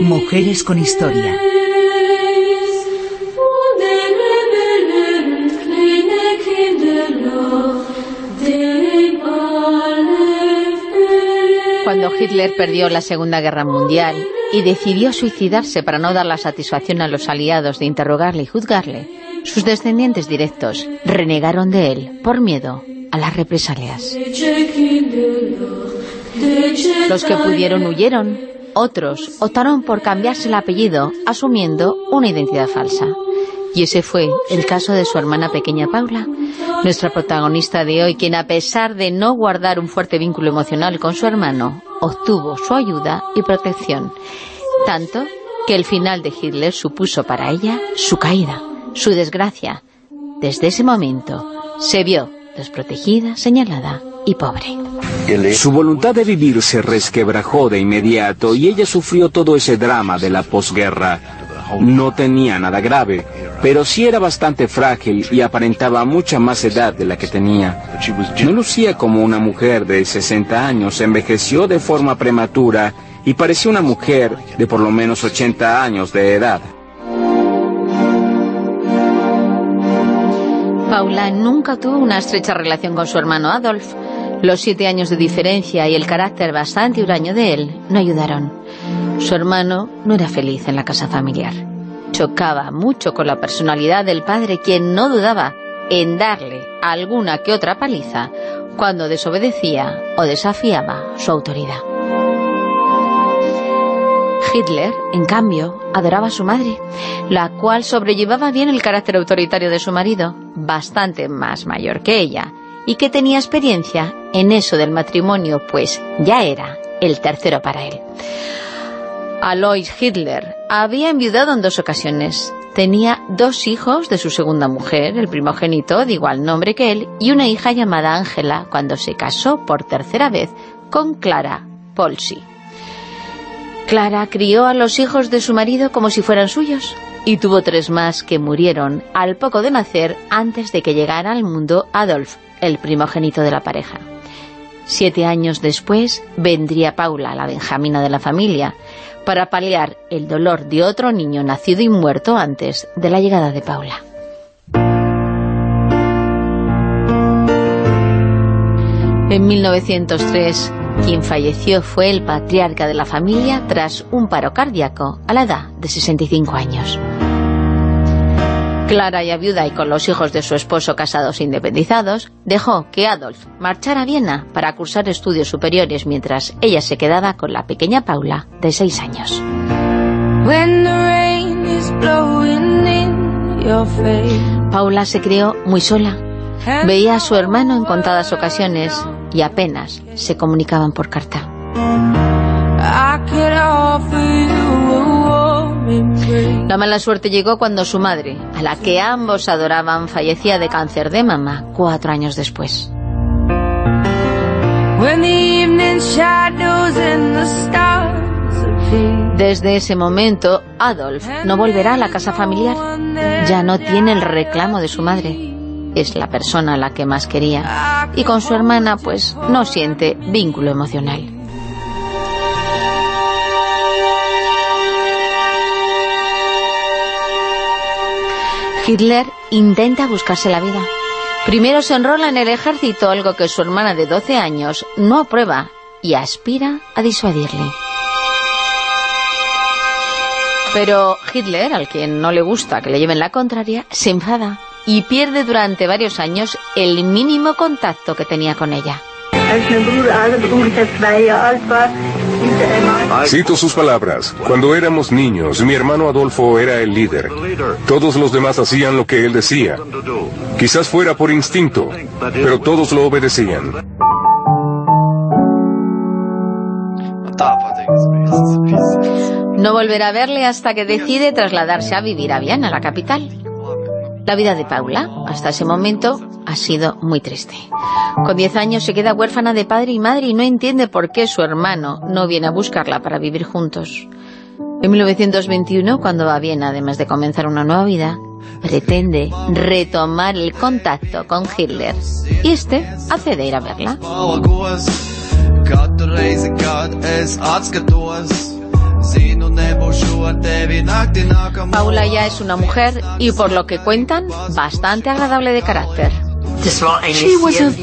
Mujeres con historia. Cuando Hitler perdió la Segunda Guerra Mundial y decidió suicidarse para no dar la satisfacción a los aliados de interrogarle y juzgarle, sus descendientes directos renegaron de él por miedo a las represalias. Los que pudieron huyeron, otros optaron por cambiarse el apellido asumiendo una identidad falsa. Y ese fue el caso de su hermana pequeña Paula, nuestra protagonista de hoy, quien a pesar de no guardar un fuerte vínculo emocional con su hermano, obtuvo su ayuda y protección, tanto que el final de Hitler supuso para ella su caída, su desgracia. Desde ese momento se vio desprotegida, señalada y pobre. Su voluntad de vivir se resquebrajó de inmediato y ella sufrió todo ese drama de la posguerra. No tenía nada grave, pero sí era bastante frágil y aparentaba mucha más edad de la que tenía. No lucía como una mujer de 60 años, envejeció de forma prematura y parecía una mujer de por lo menos 80 años de edad. Paula nunca tuvo una estrecha relación con su hermano Adolf. Los siete años de diferencia y el carácter bastante huraño de él no ayudaron. Su hermano no era feliz en la casa familiar. Chocaba mucho con la personalidad del padre, quien no dudaba en darle alguna que otra paliza cuando desobedecía o desafiaba su autoridad. Hitler, en cambio, adoraba a su madre, la cual sobrellevaba bien el carácter autoritario de su marido, bastante más mayor que ella, y que tenía experiencia en eso del matrimonio, pues ya era el tercero para él. Alois Hitler había enviudado en dos ocasiones. Tenía dos hijos de su segunda mujer, el primogénito de igual nombre que él, y una hija llamada Ángela, cuando se casó por tercera vez con Clara Polsi. Clara crió a los hijos de su marido como si fueran suyos, y tuvo tres más que murieron al poco de nacer antes de que llegara al mundo Adolf, el primogénito de la pareja. Siete años después vendría Paula, la benjamina de la familia, para paliar el dolor de otro niño nacido y muerto antes de la llegada de Paula. En 1903, quien falleció fue el patriarca de la familia tras un paro cardíaco a la edad de 65 años. Clara ya viuda y con los hijos de su esposo casados e independizados, dejó que Adolf marchara a Viena para cursar estudios superiores mientras ella se quedaba con la pequeña Paula de seis años. Paula se crió muy sola. Veía a su hermano en contadas ocasiones y apenas se comunicaban por carta. La mala suerte llegó cuando su madre, a la que ambos adoraban, fallecía de cáncer de mama cuatro años después. Desde ese momento, Adolf no volverá a la casa familiar. Ya no tiene el reclamo de su madre. Es la persona a la que más quería. Y con su hermana, pues, no siente vínculo emocional. Hitler intenta buscarse la vida. Primero se enrola en el ejército, algo que su hermana de 12 años no aprueba y aspira a disuadirle. Pero Hitler, al quien no le gusta que le lleven la contraria, se enfada y pierde durante varios años el mínimo contacto que tenía con ella. Cito sus palabras. Cuando éramos niños, mi hermano Adolfo era el líder. Todos los demás hacían lo que él decía. Quizás fuera por instinto, pero todos lo obedecían. No volverá a verle hasta que decide trasladarse a vivir a Viena, la capital. La vida de Paula, hasta ese momento, ha sido muy triste. Con 10 años se queda huérfana de padre y madre y no entiende por qué su hermano no viene a buscarla para vivir juntos. En 1921, cuando va a Viena, además de comenzar una nueva vida, pretende retomar el contacto con Hitler y este accede a ir a verla. Paula ya es una mujer y por lo que cuentan, bastante agradable de carácter.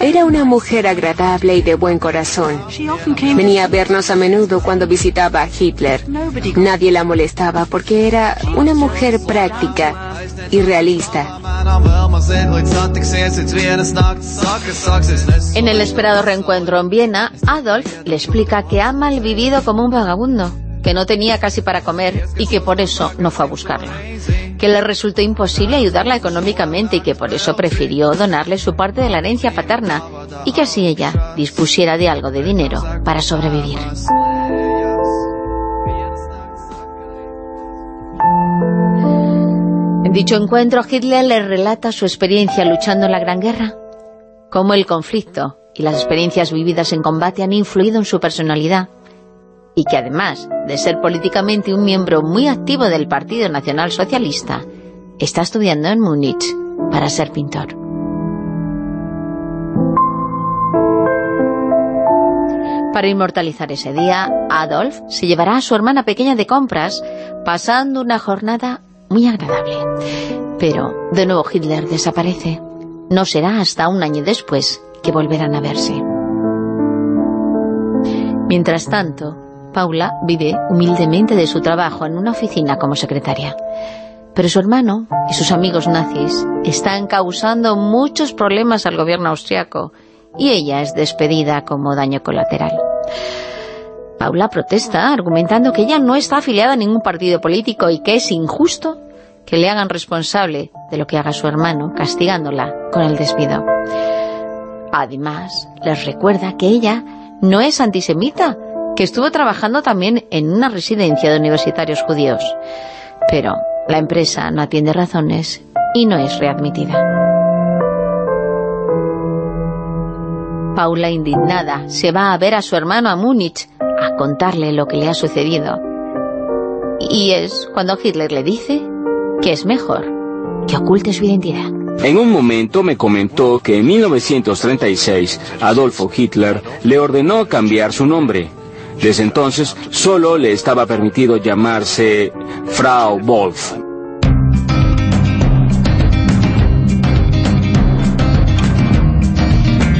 Era una mujer agradable y de buen corazón. Venía a vernos a menudo cuando visitaba a Hitler. Nadie la molestaba porque era una mujer práctica y realista. En el esperado reencuentro en Viena, Adolf le explica que ha malvivido como un vagabundo que no tenía casi para comer y que por eso no fue a buscarla. Que le resultó imposible ayudarla económicamente y que por eso prefirió donarle su parte de la herencia paterna y que así ella dispusiera de algo de dinero para sobrevivir. En dicho encuentro, Hitler le relata su experiencia luchando en la Gran Guerra, cómo el conflicto y las experiencias vividas en combate han influido en su personalidad y que además de ser políticamente un miembro muy activo del Partido Nacional Socialista, está estudiando en Múnich para ser pintor. Para inmortalizar ese día, Adolf se llevará a su hermana pequeña de compras, pasando una jornada muy agradable. Pero, de nuevo Hitler desaparece. No será hasta un año después que volverán a verse. Mientras tanto, Paula vive humildemente de su trabajo en una oficina como secretaria. Pero su hermano y sus amigos nazis están causando muchos problemas al gobierno austriaco y ella es despedida como daño colateral. Paula protesta argumentando que ella no está afiliada a ningún partido político y que es injusto que le hagan responsable de lo que haga su hermano, castigándola con el despido. Además, les recuerda que ella no es antisemita, que estuvo trabajando también en una residencia de universitarios judíos. Pero la empresa no atiende razones y no es readmitida. Paula, indignada, se va a ver a su hermano a Múnich a contarle lo que le ha sucedido. Y es cuando Hitler le dice que es mejor que oculte su identidad. En un momento me comentó que en 1936 Adolfo Hitler le ordenó cambiar su nombre desde entonces solo le estaba permitido llamarse Frau Wolf.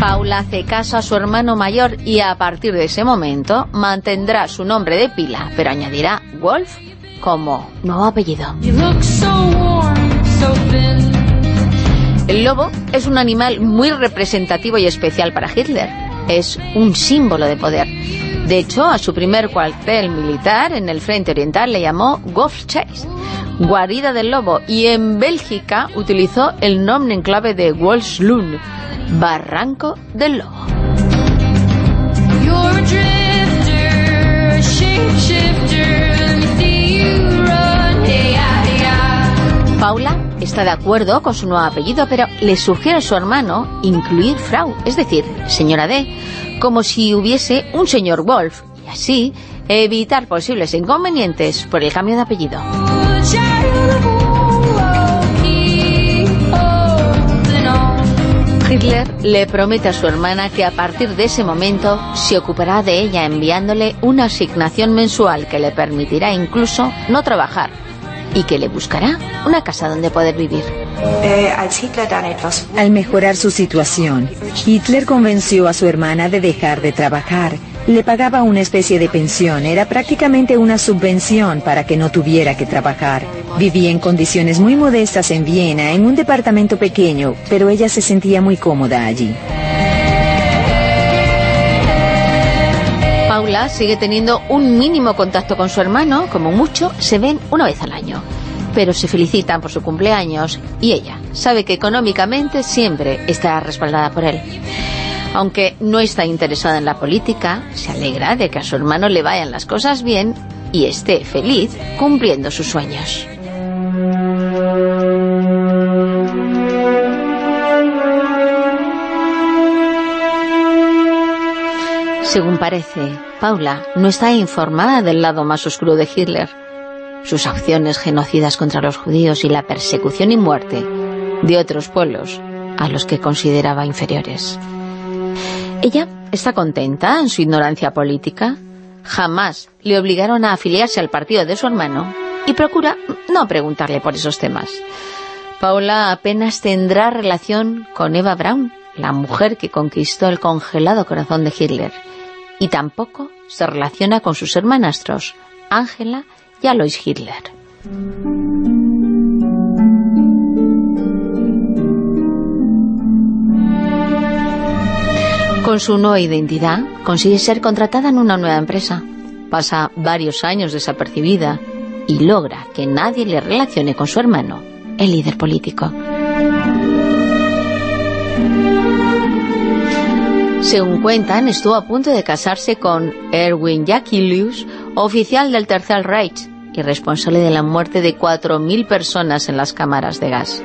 Paula hace caso a su hermano mayor y a partir de ese momento mantendrá su nombre de pila, pero añadirá Wolf como nuevo apellido. El lobo es un animal muy representativo y especial para Hitler. Es un símbolo de poder. De hecho, a su primer cuartel militar en el frente oriental le llamó Golf Chase, guarida del lobo, y en Bélgica utilizó el nombre en clave de Wolfslund, barranco del lobo. Paula está de acuerdo con su nuevo apellido, pero le sugiere a su hermano incluir Frau, es decir, señora D, como si hubiese un señor Wolf, y así evitar posibles inconvenientes por el cambio de apellido. Hitler le promete a su hermana que a partir de ese momento se ocupará de ella enviándole una asignación mensual que le permitirá incluso no trabajar y que le buscará una casa donde poder vivir. Al mejorar su situación, Hitler convenció a su hermana de dejar de trabajar. Le pagaba una especie de pensión, era prácticamente una subvención para que no tuviera que trabajar. Vivía en condiciones muy modestas en Viena, en un departamento pequeño, pero ella se sentía muy cómoda allí. Paula sigue teniendo un mínimo contacto con su hermano, como mucho se ven una vez al año. Pero se felicitan por su cumpleaños y ella sabe que económicamente siempre estará respaldada por él. Aunque no está interesada en la política, se alegra de que a su hermano le vayan las cosas bien y esté feliz cumpliendo sus sueños. Según parece, Paula no está informada del lado más oscuro de Hitler. sus acciones genocidas contra los judíos y la persecución y muerte de otros pueblos a los que consideraba inferiores. Ella está contenta en su ignorancia política, jamás le obligaron a afiliarse al partido de su hermano y procura no preguntarle por esos temas. Paula apenas tendrá relación con Eva Braun, la mujer que conquistó el congelado corazón de Hitler, y tampoco se relaciona con sus hermanastros, Angela y Alois Hitler. Con su nueva identidad, consigue ser contratada en una nueva empresa. Pasa varios años desapercibida y logra que nadie le relacione con su hermano, el líder político. Según cuentan, estuvo a punto de casarse con Erwin Jacquelius, oficial del Tercer Reich y responsable de la muerte de 4.000 personas en las cámaras de gas.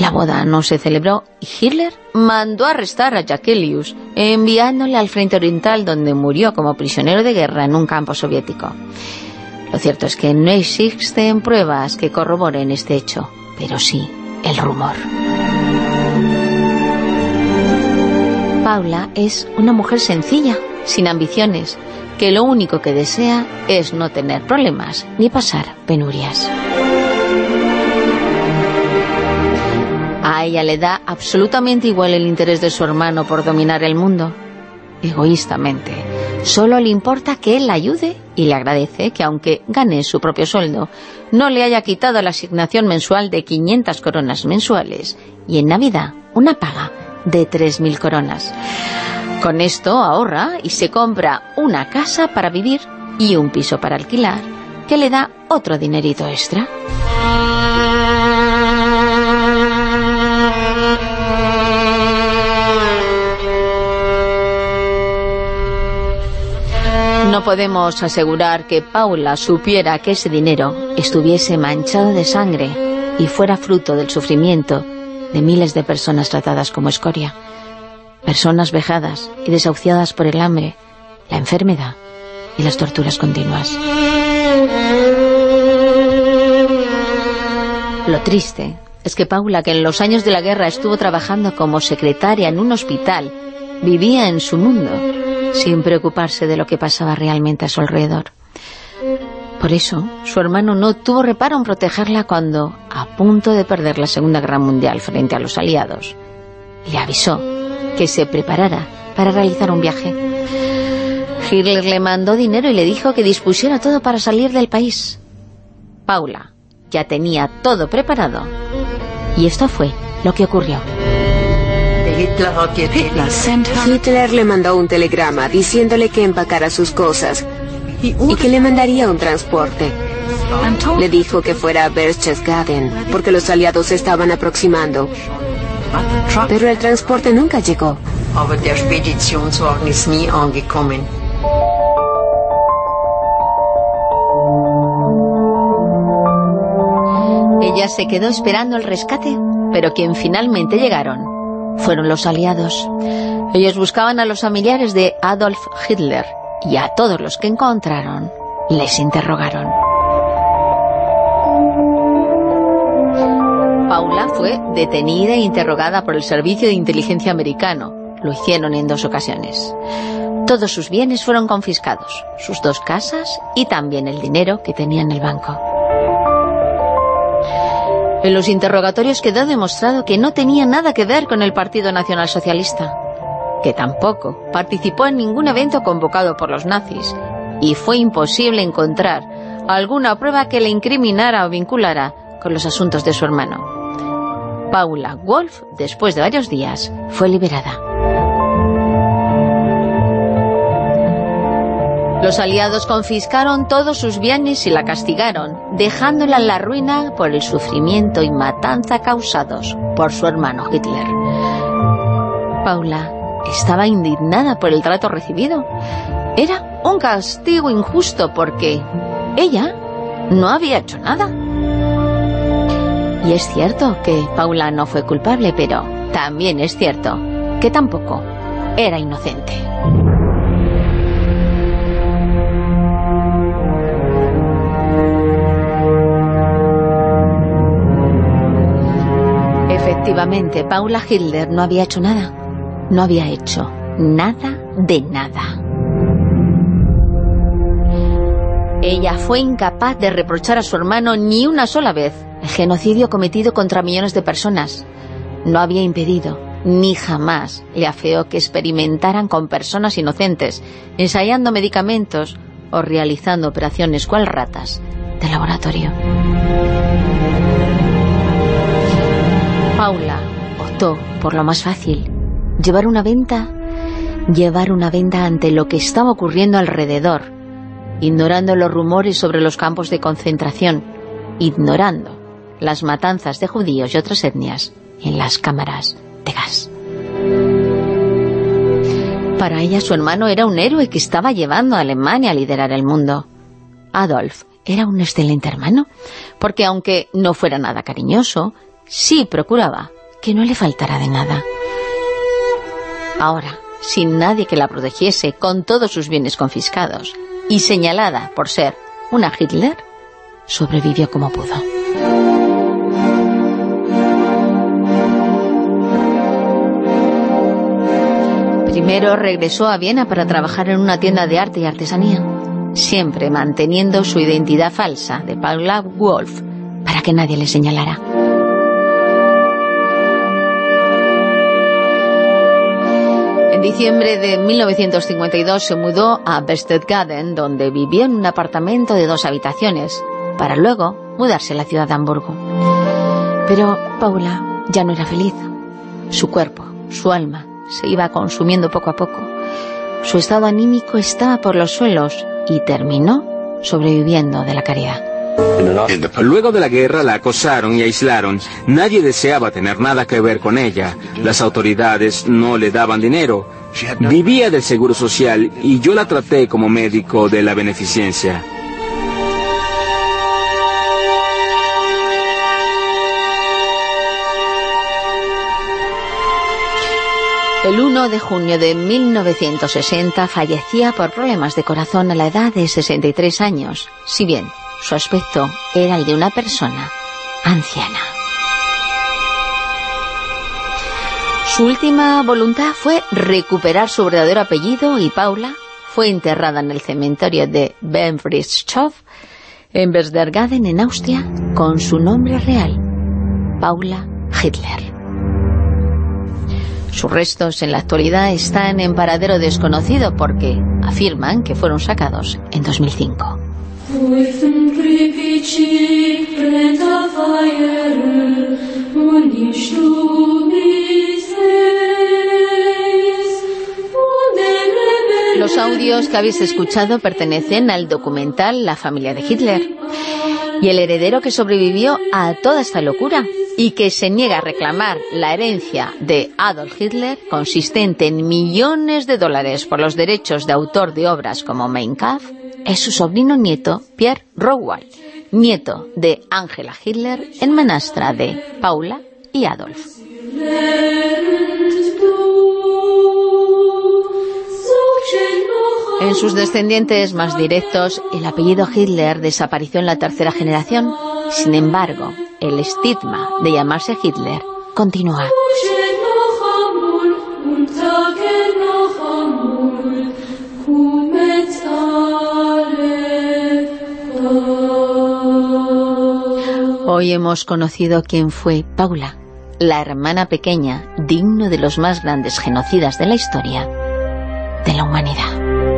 La boda no se celebró y Hitler mandó arrestar a Jacquelius, enviándole al frente oriental donde murió como prisionero de guerra en un campo soviético. Lo cierto es que no existen pruebas que corroboren este hecho, pero sí el rumor. Paula es una mujer sencilla, sin ambiciones, que lo único que desea es no tener problemas ni pasar penurias. A ella le da absolutamente igual el interés de su hermano por dominar el mundo. Egoístamente. Solo le importa que él la ayude y le agradece que aunque gane su propio sueldo, no le haya quitado la asignación mensual de 500 coronas mensuales y en Navidad una paga de 3.000 coronas. Con esto ahorra y se compra una casa para vivir y un piso para alquilar, que le da otro dinerito extra. No podemos asegurar que Paula supiera que ese dinero estuviese manchado de sangre y fuera fruto del sufrimiento de miles de personas tratadas como escoria. Personas vejadas y desahuciadas por el hambre, la enfermedad y las torturas continuas. Lo triste es que Paula, que en los años de la guerra estuvo trabajando como secretaria en un hospital, vivía en su mundo, sin preocuparse de lo que pasaba realmente a su alrededor. Por eso, su hermano no tuvo reparo en protegerla cuando, a punto de perder la Segunda Guerra Mundial frente a los aliados, le avisó que se preparara para realizar un viaje. Hitler le mandó dinero y le dijo que dispusiera todo para salir del país. Paula ya tenía todo preparado. Y esto fue lo que ocurrió. Hitler le mandó un telegrama diciéndole que empacara sus cosas y que le mandaría un transporte. Le dijo que fuera a Berchtesgaden porque los aliados se estaban aproximando. Pero el transporte nunca llegó. Ella se quedó esperando el rescate, pero quien finalmente llegaron fueron los aliados. Ellos buscaban a los familiares de Adolf Hitler y a todos los que encontraron les interrogaron. Paula fue detenida e interrogada por el Servicio de Inteligencia americano. Lo hicieron en dos ocasiones. Todos sus bienes fueron confiscados, sus dos casas y también el dinero que tenía en el banco. En los interrogatorios quedó demostrado que no tenía nada que ver con el Partido Nacional Socialista, que tampoco participó en ningún evento convocado por los nazis, y fue imposible encontrar alguna prueba que le incriminara o vinculara con los asuntos de su hermano. Paula Wolf, después de varios días, fue liberada. Los aliados confiscaron todos sus bienes y la castigaron, dejándola en la ruina por el sufrimiento y matanza causados por su hermano Hitler. Paula estaba indignada por el trato recibido. Era un castigo injusto porque ella no había hecho nada. Y es cierto que Paula no fue culpable, pero también es cierto que tampoco era inocente. Efectivamente, Paula Hitler no había hecho nada. No había hecho nada de nada. Ella fue incapaz de reprochar a su hermano ni una sola vez el genocidio cometido contra millones de personas. No había impedido, ni jamás le afeó que experimentaran con personas inocentes, ensayando medicamentos o realizando operaciones cual ratas de laboratorio. Paula optó por lo más fácil, llevar una venta, llevar una venta ante lo que estaba ocurriendo alrededor, ignorando los rumores sobre los campos de concentración, ignorando las matanzas de judíos y otras etnias en las cámaras de gas. Para ella su hermano era un héroe que estaba llevando a Alemania a liderar el mundo. Adolf era un excelente hermano, porque aunque no fuera nada cariñoso, sí procuraba que no le faltara de nada. Ahora, sin nadie que la protegiese, con todos sus bienes confiscados, y señalada por ser una Hitler, sobrevivió como pudo. Primero regresó a Viena para trabajar en una tienda de arte y artesanía, siempre manteniendo su identidad falsa de Paula Wolf, para que nadie le señalara. Diciembre de 1952 se mudó a Berchtesgaden, donde vivió en un apartamento de dos habitaciones, para luego mudarse a la ciudad de Hamburgo. Pero Paula ya no era feliz. Su cuerpo, su alma, se iba consumiendo poco a poco. Su estado anímico estaba por los suelos y terminó sobreviviendo de la caridad. Luego de la guerra la acosaron y aislaron. Nadie deseaba tener nada que ver con ella. Las autoridades no le daban dinero. Vivía del seguro social y yo la traté como médico de la beneficencia. El 1 de junio de 1960 fallecía por problemas de corazón a la edad de 63 años, si bien su aspecto era el de una persona anciana. Su última voluntad fue recuperar su verdadero apellido y Paula fue enterrada en el cementerio de Benfriedhof en Berchtesgaden, en Austria, con su nombre real, Paula Hitler. Sus restos en la actualidad están en paradero desconocido porque afirman que fueron sacados en 2005. Los audios que habéis escuchado pertenecen al documental La familia de Hitler y el heredero que sobrevivió a toda esta locura y que se niega a reclamar la herencia de Adolf Hitler, consistente en millones de dólares por los derechos de autor de obras como Mein Kampf, es su sobrino nieto Pierre Rowald, nieto de Angela Hitler, en menastra de Paula y Adolf. En sus descendientes más directos, el apellido Hitler desapareció en la tercera generación. Sin embargo, el estigma de llamarse Hitler continúa. Hoy hemos conocido quién fue Paula, la hermana pequeña, digno de los más grandes genocidas de la historia de la humanidad.